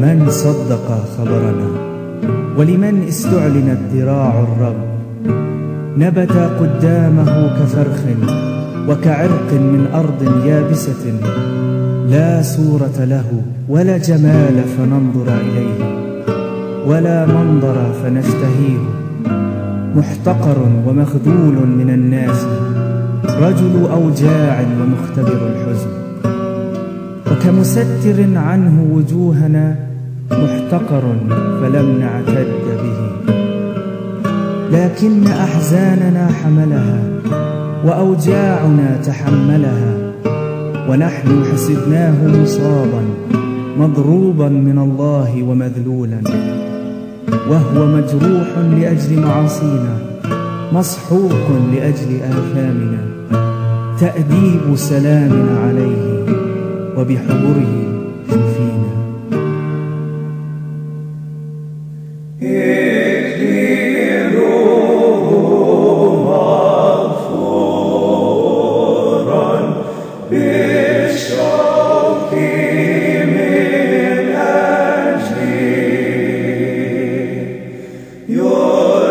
من صدق خبرنا ولمن استعلنت ذراع الرب نبت قدامه كفرخ وكعرق من أرض يابسة لا صورة له ولا جمال فننظر إليه ولا منظر فنشتهيه محتقر ومخذول من الناس رجل أوجاع ومختبر الحزن وكمستر عنه وجوهنا محتقر فلم نعتد به. لكن أحزاننا حملها وأوجاعنا تحملها ونحن حسبناه مصابا مضروبا من الله ومذلولا وهو مجروح لأجل معاصينا مصحوق لأجل آثامنا تأديب سلامنا عليه وبحبره Your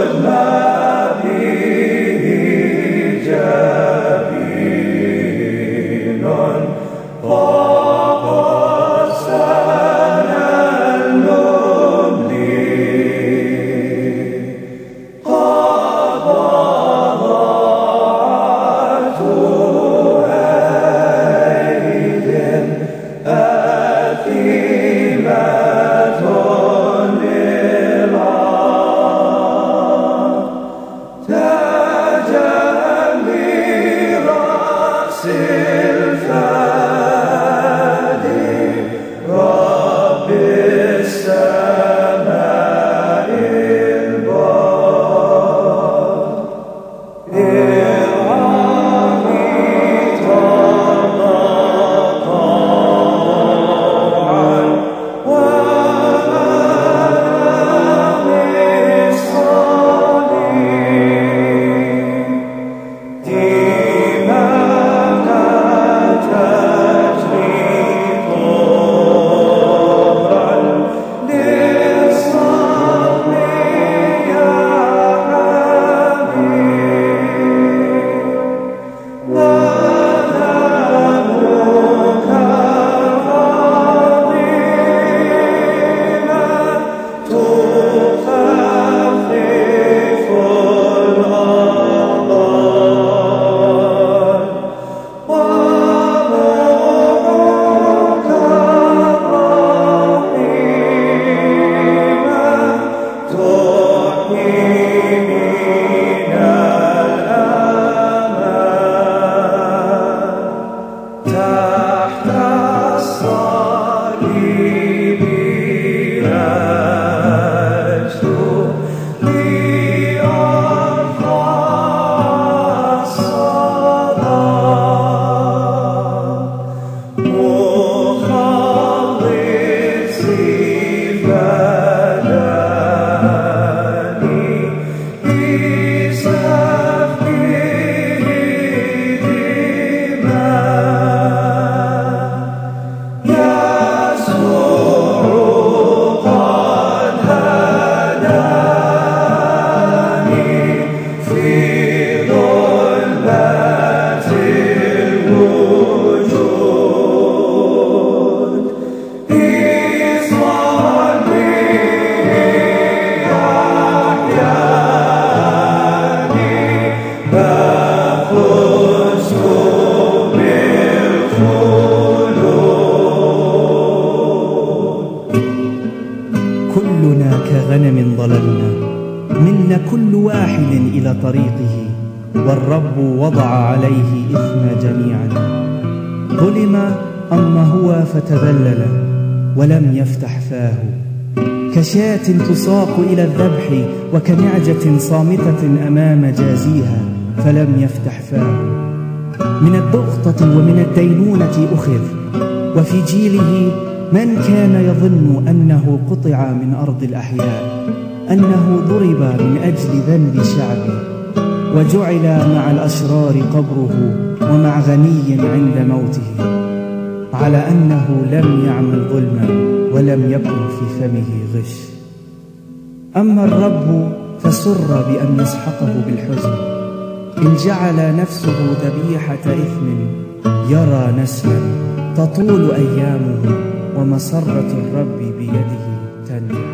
birthday. كشاة تساق إلى الذبح وكنعجة صامتة أمام جازيها فلم يفتح فاه. من الدغطة ومن الدينونة أخذ وفي جيله من كان يظن أنه قطع من أرض الأحياء. أنه ضرب من أجل ذنب شعبه وجعل مع الأشرار قبره ومع غني عند موته على أنه لم يعمل ظلما ولم يكن في فمه غش. أما الرب فسر بأن يسحقه بالحزن إن جعل نفسه ذبيحة إثم يرى نسلا تطول أيامه ومسرة الرب بيده تنجح